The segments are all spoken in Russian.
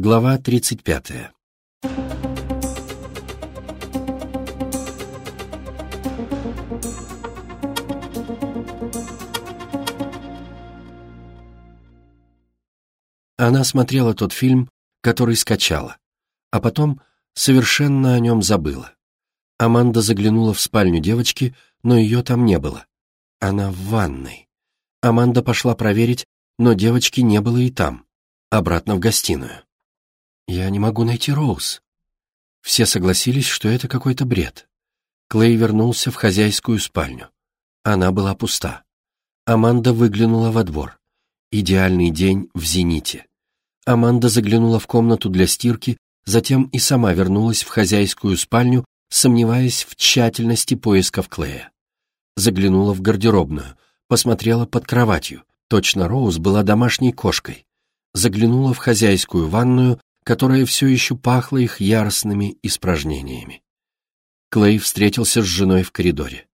Глава 35. Она смотрела тот фильм, который скачала, а потом совершенно о нем забыла. Аманда заглянула в спальню девочки, но ее там не было. Она в ванной. Аманда пошла проверить, но девочки не было и там. Обратно в гостиную. «Я не могу найти Роуз». Все согласились, что это какой-то бред. Клей вернулся в хозяйскую спальню. Она была пуста. Аманда выглянула во двор. Идеальный день в зените. Аманда заглянула в комнату для стирки, затем и сама вернулась в хозяйскую спальню, сомневаясь в тщательности поисков Клея. Заглянула в гардеробную, посмотрела под кроватью. Точно Роуз была домашней кошкой. Заглянула в хозяйскую ванную, которая все еще пахла их яростными испражнениями. Клей встретился с женой в коридоре.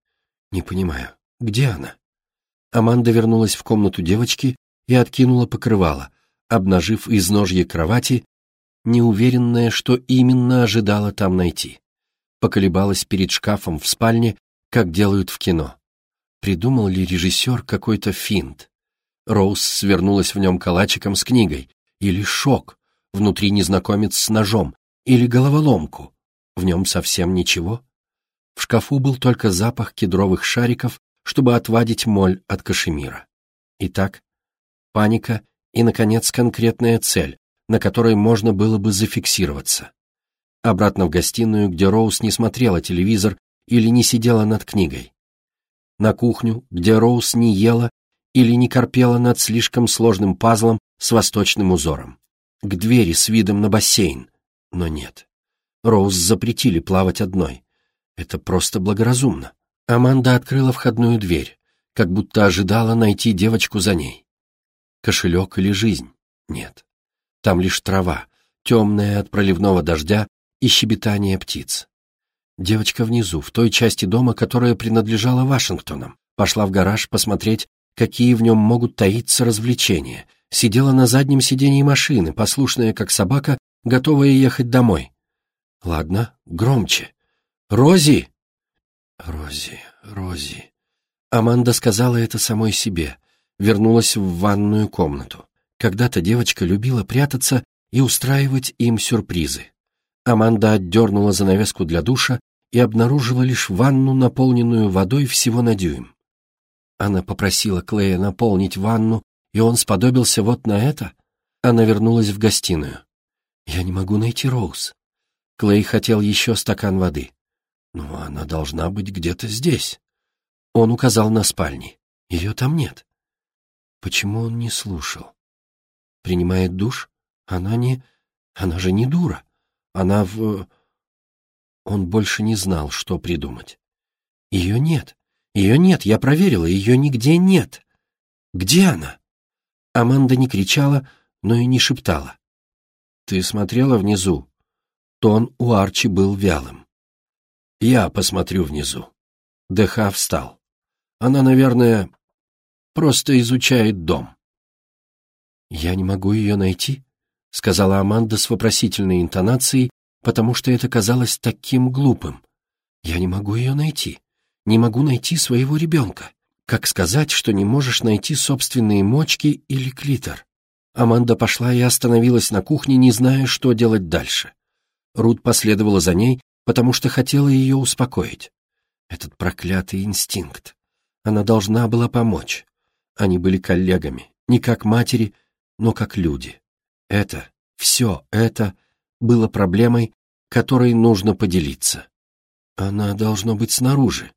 «Не понимаю, где она?» Аманда вернулась в комнату девочки и откинула покрывало, обнажив изножье кровати, неуверенная, что именно ожидала там найти. Поколебалась перед шкафом в спальне, как делают в кино. Придумал ли режиссер какой-то финт? Роуз свернулась в нем калачиком с книгой. Или шок, внутри незнакомец с ножом. Или головоломку. В нем совсем ничего. В шкафу был только запах кедровых шариков, чтобы отвадить моль от кашемира. Итак, паника и, наконец, конкретная цель, на которой можно было бы зафиксироваться. Обратно в гостиную, где Роуз не смотрела телевизор или не сидела над книгой. На кухню, где Роуз не ела или не корпела над слишком сложным пазлом с восточным узором. К двери с видом на бассейн. Но нет. Роуз запретили плавать одной. Это просто благоразумно. Аманда открыла входную дверь, как будто ожидала найти девочку за ней. Кошелек или жизнь? Нет. Там лишь трава, темная от проливного дождя и щебетание птиц. Девочка внизу, в той части дома, которая принадлежала Вашингтонам, пошла в гараж посмотреть, какие в нем могут таиться развлечения, сидела на заднем сидении машины, послушная как собака, готовая ехать домой. Ладно, громче. «Рози!» «Рози, Рози...» Аманда сказала это самой себе, вернулась в ванную комнату. Когда-то девочка любила прятаться и устраивать им сюрпризы. Аманда отдернула занавеску для душа и обнаружила лишь ванну, наполненную водой всего на дюйм. Она попросила Клея наполнить ванну, и он сподобился вот на это? Она вернулась в гостиную. «Я не могу найти Роуз». Клей хотел еще стакан воды. «Но она должна быть где-то здесь». Он указал на спальни. Ее там нет. Почему он не слушал? Принимает душ? Она не... Она же не дура. Она в... Он больше не знал, что придумать. Ее нет. Ее нет, я проверила, ее нигде нет. Где она? Аманда не кричала, но и не шептала. Ты смотрела внизу? Тон у Арчи был вялым. Я посмотрю внизу. ДХ встал. Она, наверное, просто изучает дом. Я не могу ее найти, сказала Аманда с вопросительной интонацией, потому что это казалось таким глупым. Я не могу ее найти не могу найти своего ребенка. Как сказать, что не можешь найти собственные мочки или клитор? Аманда пошла и остановилась на кухне, не зная, что делать дальше. Рут последовала за ней, потому что хотела ее успокоить. Этот проклятый инстинкт. Она должна была помочь. Они были коллегами, не как матери, но как люди. Это, все это было проблемой, которой нужно поделиться. Она должно быть снаружи.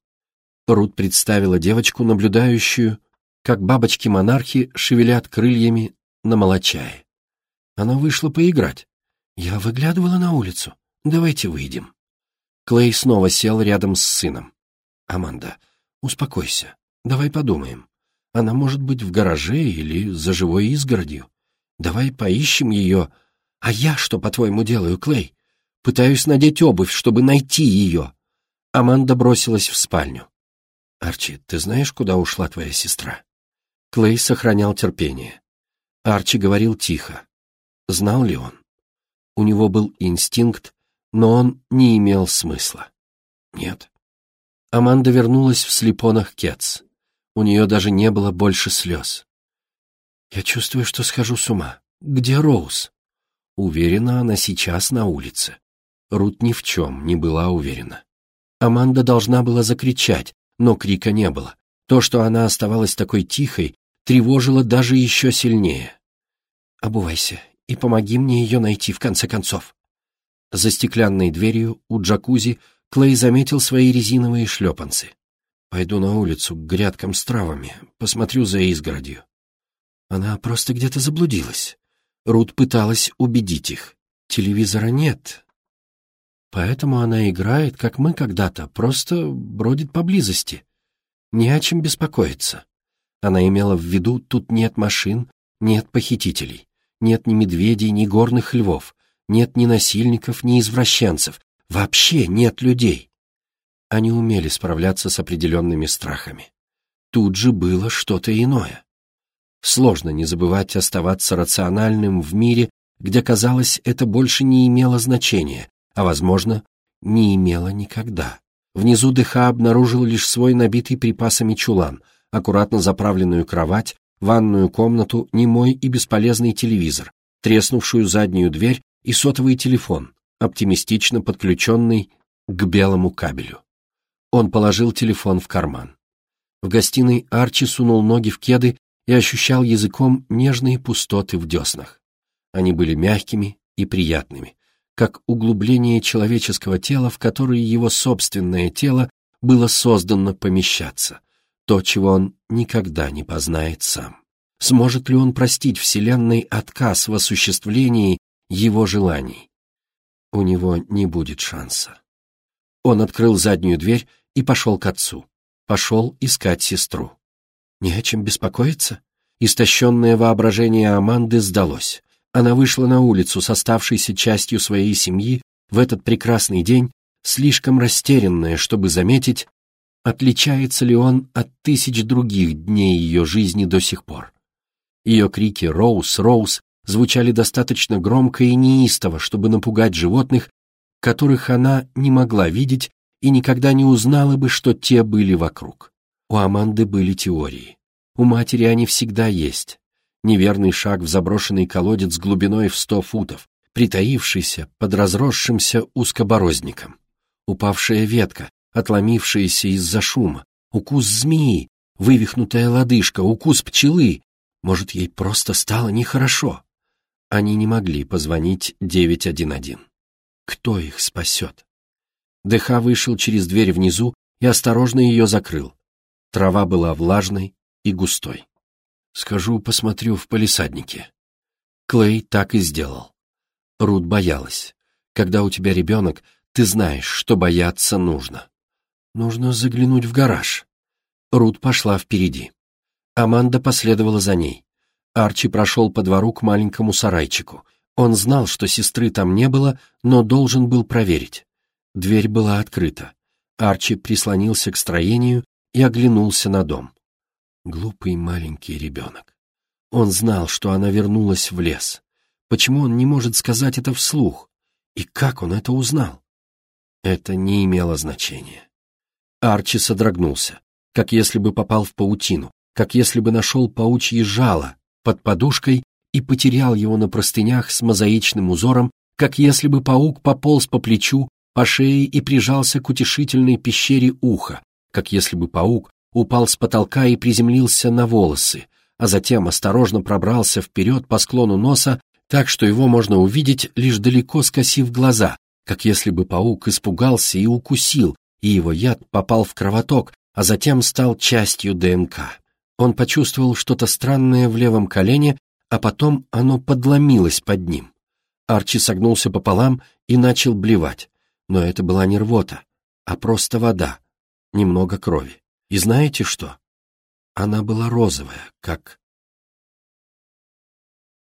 Рут представила девочку, наблюдающую, как бабочки-монархи шевелят крыльями на молочае. Она вышла поиграть. Я выглядывала на улицу. Давайте выйдем. Клей снова сел рядом с сыном. «Аманда, успокойся. Давай подумаем. Она может быть в гараже или за живой изгородью. Давай поищем ее. А я что, по-твоему, делаю, Клей? Пытаюсь надеть обувь, чтобы найти ее». Аманда бросилась в спальню. «Арчи, ты знаешь, куда ушла твоя сестра?» Клей сохранял терпение. Арчи говорил тихо. Знал ли он? У него был инстинкт, но он не имел смысла. Нет. Аманда вернулась в слепонах Кетс. У нее даже не было больше слез. «Я чувствую, что схожу с ума. Где Роуз?» Уверена, она сейчас на улице. Рут ни в чем не была уверена. Аманда должна была закричать, но крика не было. То, что она оставалась такой тихой, тревожило даже еще сильнее. «Обувайся и помоги мне ее найти, в конце концов». За стеклянной дверью у джакузи Клей заметил свои резиновые шлепанцы. «Пойду на улицу к грядкам с травами, посмотрю за изгородью». Она просто где-то заблудилась. Рут пыталась убедить их. Телевизора нет. Поэтому она играет, как мы когда-то, просто бродит поблизости. Не о чем беспокоиться. Она имела в виду, тут нет машин, нет похитителей, нет ни медведей, ни горных львов, нет ни насильников, ни извращенцев, вообще нет людей. Они умели справляться с определенными страхами. Тут же было что-то иное. Сложно не забывать оставаться рациональным в мире, где, казалось, это больше не имело значения, а, возможно, не имело никогда. Внизу ДХ обнаружил лишь свой набитый припасами чулан, аккуратно заправленную кровать, ванную комнату, немой и бесполезный телевизор, треснувшую заднюю дверь и сотовый телефон, оптимистично подключенный к белому кабелю. Он положил телефон в карман. В гостиной Арчи сунул ноги в кеды и ощущал языком нежные пустоты в деснах. Они были мягкими и приятными, как углубление человеческого тела, в которое его собственное тело было создано помещаться, то, чего он никогда не познает сам. Сможет ли он простить Вселенной отказ в осуществлении его желаний? У него не будет шанса. Он открыл заднюю дверь и пошел к отцу. Пошел искать сестру. Не о чем беспокоиться? Истощенное воображение Аманды сдалось. Она вышла на улицу с оставшейся частью своей семьи в этот прекрасный день, слишком растерянная, чтобы заметить, отличается ли он от тысяч других дней ее жизни до сих пор. Ее крики «Роуз! Роуз!» звучали достаточно громко и неистово, чтобы напугать животных, которых она не могла видеть и никогда не узнала бы, что те были вокруг. У Аманды были теории. У матери они всегда есть. Неверный шаг в заброшенный колодец глубиной в сто футов, притаившийся под разросшимся узкобороздником. Упавшая ветка, отломившаяся из-за шума, укус змеи, вывихнутая лодыжка, укус пчелы. Может, ей просто стало нехорошо. Они не могли позвонить 911. Кто их спасет? ДХ вышел через дверь внизу и осторожно ее закрыл. Трава была влажной и густой. Скажу, посмотрю в палисаднике. Клей так и сделал. Рут боялась. Когда у тебя ребенок, ты знаешь, что бояться нужно. Нужно заглянуть в гараж. Рут пошла впереди. Аманда последовала за ней. Арчи прошел по двору к маленькому сарайчику. Он знал, что сестры там не было, но должен был проверить. Дверь была открыта. Арчи прислонился к строению и оглянулся на дом. Глупый маленький ребенок. Он знал, что она вернулась в лес. Почему он не может сказать это вслух? И как он это узнал? Это не имело значения. Арчи содрогнулся, как если бы попал в паутину, как если бы нашел паучье жало под подушкой и потерял его на простынях с мозаичным узором, как если бы паук пополз по плечу, по шее и прижался к утешительной пещере уха, как если бы паук упал с потолка и приземлился на волосы, а затем осторожно пробрался вперед по склону носа, так что его можно увидеть, лишь далеко скосив глаза, как если бы паук испугался и укусил, и его яд попал в кровоток, а затем стал частью ДНК. Он почувствовал что-то странное в левом колене, а потом оно подломилось под ним. Арчи согнулся пополам и начал блевать. Но это была не рвота, а просто вода, немного крови. И знаете что? Она была розовая, как